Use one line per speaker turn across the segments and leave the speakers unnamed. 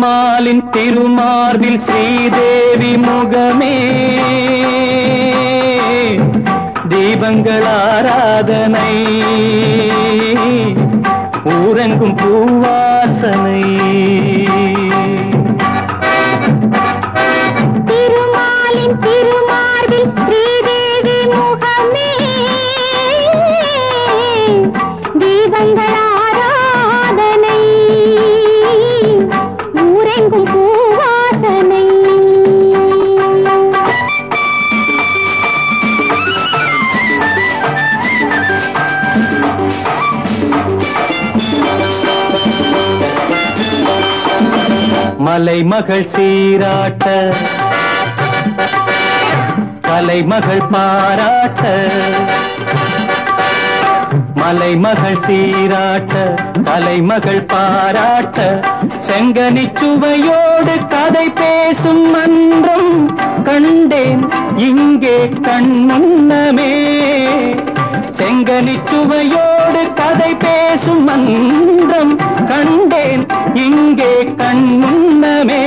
திருமாலின் திருமார்பில் ஸ்ரீதேவி முகமே. தீபங்கள் ஆராதனை. ஊரங்கும் பூவாசனை. மலைமகள் சீராட்ட கலைமகள் பாராட்ட மலைமகள் சீராட்ட கலைமகள் பாராட்ட. செங்கனி சுவையோடு கதை பேசும் மன்றம் கண்டேன் இங்கே கண்முன்னமே செங்கனி சுவையோடு கதை பேசும் மந்திரம் கண்டேன் இங்கே
கண் முன்னமே.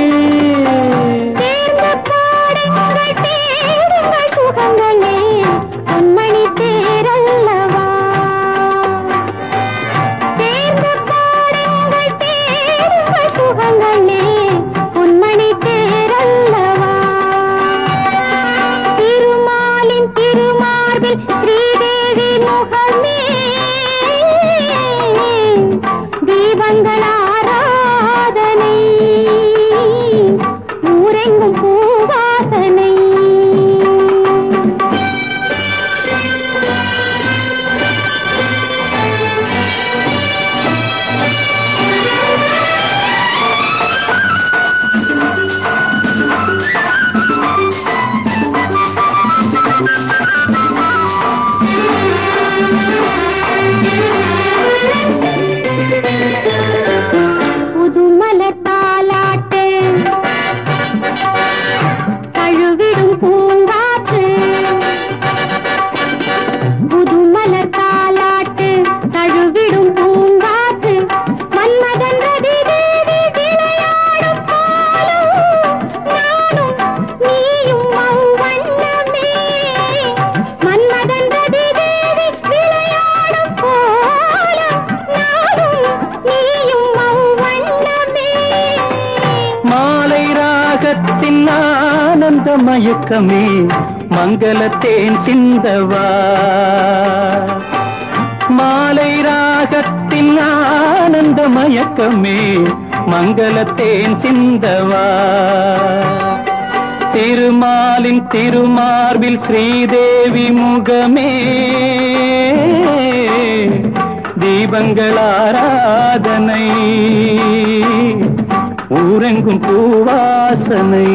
ஸ்ரீதேவி முகமே. தீபங்கள் ஆராதனை. ஊரெங்கும் பூவாசனை.
மாலை ராகத்தின் ஆனந்த மயக்கமே மங்களத்தேன் சிந்தவா. மாலை ராகத்தின் ஆனந்த மயக்கமே மங்களத்தேன் சிந்தவா. திருமாலின் திருமார்பில் ஸ்ரீதேவி முகமே தீபங்களாராதனை ஊரெங்கும் பூவாசனை.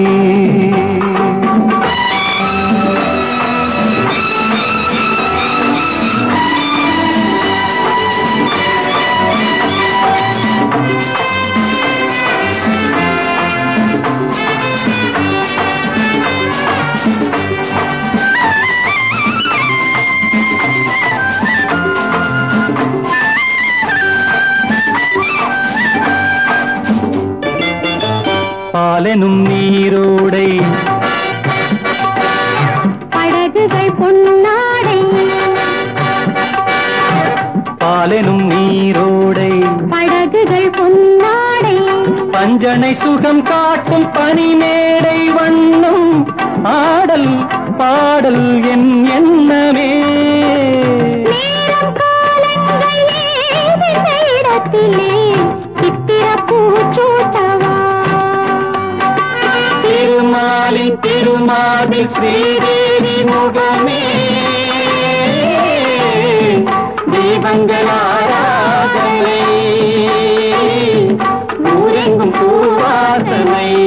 பாலெனும் நீரோடை.
படகுகள் பொன்னாடை.
பாலெனும் நீரோடை.
படகுகள் பொன்னாடை.
பஞ்சனை சுகம் காட்டும் பனிமேடை வண்ணம். ஆடல் பாடல் என் எண்ணமே.
நேரம் காலங்கள் இடத்திலே
திருமாலின் திருமாலில் ஸ்ரீதேவி முகமே. தெய்வங்களாராதனை. ஊரெங்கும் பூவாசனை.